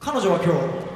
彼女は今日